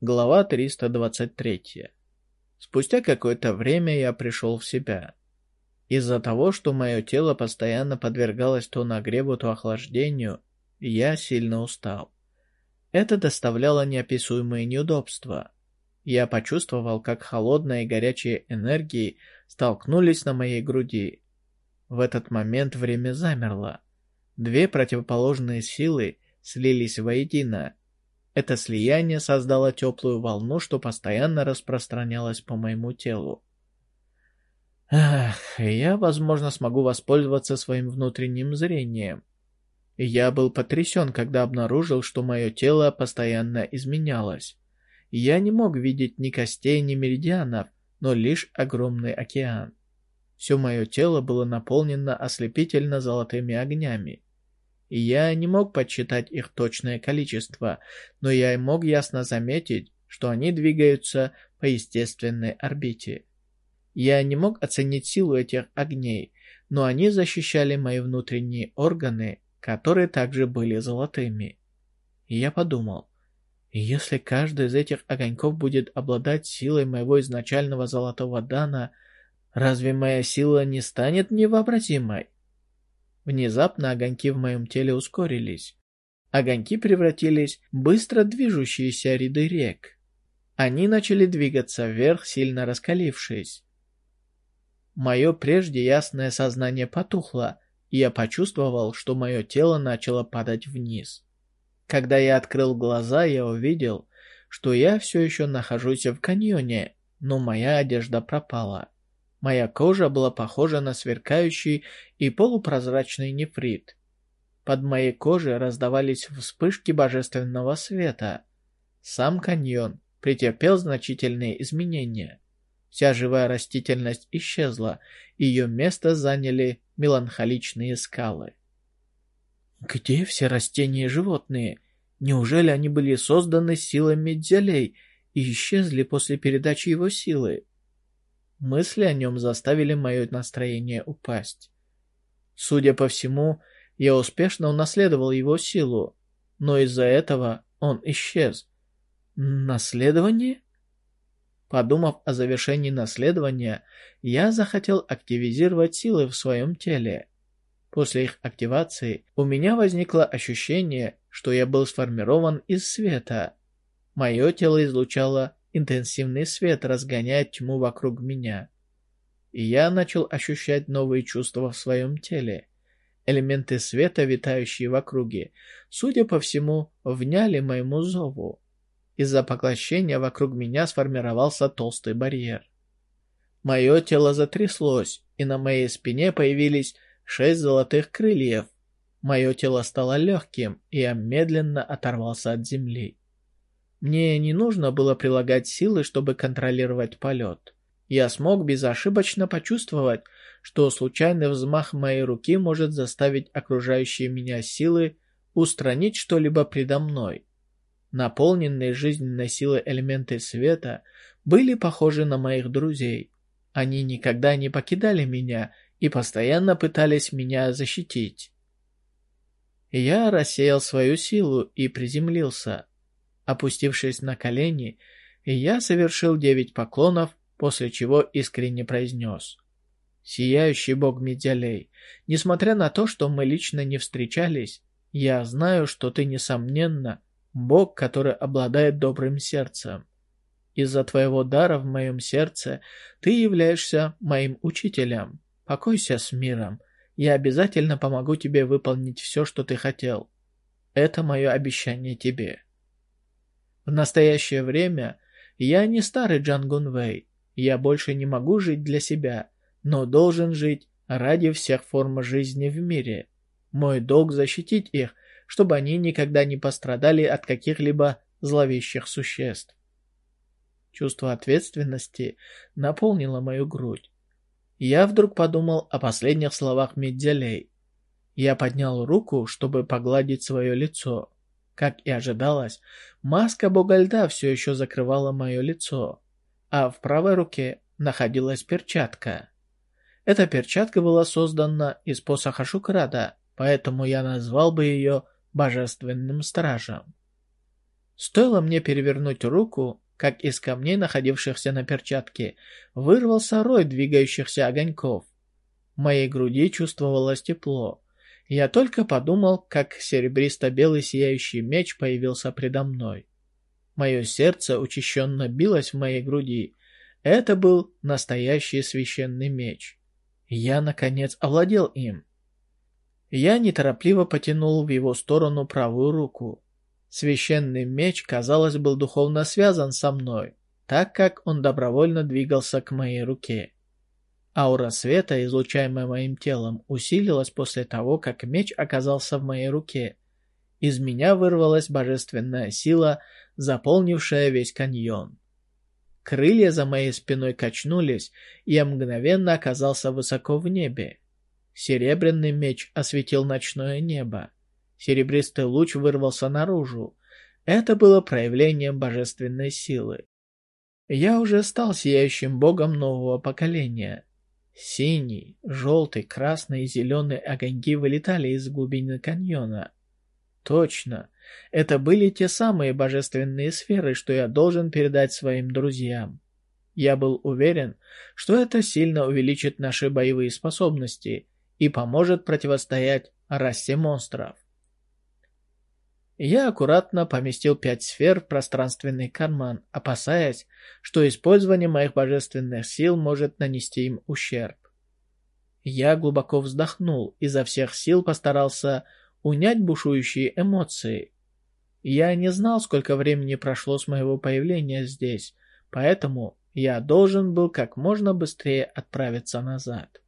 Глава 323. Спустя какое-то время я пришел в себя. Из-за того, что мое тело постоянно подвергалось то нагреву, то охлаждению, я сильно устал. Это доставляло неописуемые неудобства. Я почувствовал, как холодная и горячая энергии столкнулись на моей груди. В этот момент время замерло. Две противоположные силы слились воедино, это слияние создало теплую волну, что постоянно распространялась по моему телу. Ах, я, возможно, смогу воспользоваться своим внутренним зрением. Я был потрясен, когда обнаружил, что мое тело постоянно изменялось. Я не мог видеть ни костей, ни меридианов, но лишь огромный океан. Все мое тело было наполнено ослепительно золотыми огнями и я не мог подсчитать их точное количество, но я мог ясно заметить, что они двигаются по естественной орбите. Я не мог оценить силу этих огней, но они защищали мои внутренние органы, которые также были золотыми. И я подумал, если каждый из этих огоньков будет обладать силой моего изначального золотого дана, разве моя сила не станет невообразимой? Внезапно огоньки в моем теле ускорились. Огоньки превратились в быстро движущиеся ряды рек. Они начали двигаться вверх, сильно раскалившись. Мое прежде ясное сознание потухло, и я почувствовал, что мое тело начало падать вниз. Когда я открыл глаза, я увидел, что я все еще нахожусь в каньоне, но моя одежда пропала. Моя кожа была похожа на сверкающий и полупрозрачный нефрит. Под моей кожей раздавались вспышки божественного света. Сам каньон претерпел значительные изменения. Вся живая растительность исчезла, ее место заняли меланхоличные скалы. Где все растения и животные? Неужели они были созданы силами Дзялей и исчезли после передачи его силы? Мысли о нем заставили мое настроение упасть. Судя по всему, я успешно унаследовал его силу, но из-за этого он исчез. Наследование? Подумав о завершении наследования, я захотел активизировать силы в своем теле. После их активации у меня возникло ощущение, что я был сформирован из света. Мое тело излучало Интенсивный свет разгоняет тьму вокруг меня. И я начал ощущать новые чувства в своем теле. Элементы света, витающие в округе, судя по всему, вняли моему зову. Из-за поглощения вокруг меня сформировался толстый барьер. Мое тело затряслось, и на моей спине появились шесть золотых крыльев. Мое тело стало легким, и я медленно оторвался от земли. Мне не нужно было прилагать силы, чтобы контролировать полет. Я смог безошибочно почувствовать, что случайный взмах моей руки может заставить окружающие меня силы устранить что-либо предо мной. Наполненные жизненной силой элементы света были похожи на моих друзей. Они никогда не покидали меня и постоянно пытались меня защитить. Я рассеял свою силу и приземлился. Опустившись на колени, я совершил девять поклонов, после чего искренне произнес. «Сияющий бог Медиалей, несмотря на то, что мы лично не встречались, я знаю, что ты, несомненно, бог, который обладает добрым сердцем. Из-за твоего дара в моем сердце ты являешься моим учителем. Покойся с миром. Я обязательно помогу тебе выполнить все, что ты хотел. Это мое обещание тебе». В настоящее время я не старый Джан Гунвей. Я больше не могу жить для себя, но должен жить ради всех форм жизни в мире. Мой долг защитить их, чтобы они никогда не пострадали от каких-либо зловещих существ. Чувство ответственности наполнило мою грудь. Я вдруг подумал о последних словах Медзялей. Я поднял руку, чтобы погладить свое лицо. Как и ожидалось, маска бога льда все еще закрывала мое лицо, а в правой руке находилась перчатка. Эта перчатка была создана из посоха Шукрада, поэтому я назвал бы ее Божественным Стражем. Стоило мне перевернуть руку, как из камней, находившихся на перчатке, вырвался рой двигающихся огоньков. В моей груди чувствовалось тепло. Я только подумал, как серебристо-белый сияющий меч появился предо мной. Мое сердце учащенно билось в моей груди. Это был настоящий священный меч. Я, наконец, овладел им. Я неторопливо потянул в его сторону правую руку. Священный меч, казалось, был духовно связан со мной, так как он добровольно двигался к моей руке. Аура света, излучаемая моим телом, усилилась после того, как меч оказался в моей руке. Из меня вырвалась божественная сила, заполнившая весь каньон. Крылья за моей спиной качнулись, и я мгновенно оказался высоко в небе. Серебряный меч осветил ночное небо. Серебристый луч вырвался наружу. Это было проявлением божественной силы. Я уже стал сияющим богом нового поколения. Синий, желтый, красный и зеленый огоньки вылетали из глубины каньона. Точно, это были те самые божественные сферы, что я должен передать своим друзьям. Я был уверен, что это сильно увеличит наши боевые способности и поможет противостоять расе монстров. Я аккуратно поместил пять сфер в пространственный карман, опасаясь, что использование моих божественных сил может нанести им ущерб. Я глубоко вздохнул, и изо всех сил постарался унять бушующие эмоции. Я не знал, сколько времени прошло с моего появления здесь, поэтому я должен был как можно быстрее отправиться назад.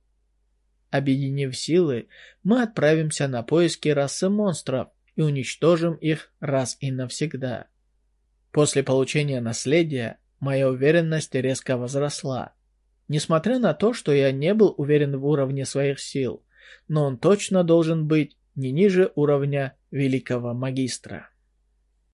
Объединив силы, мы отправимся на поиски расы монстров, и уничтожим их раз и навсегда. После получения наследия моя уверенность резко возросла. Несмотря на то, что я не был уверен в уровне своих сил, но он точно должен быть не ниже уровня великого магистра.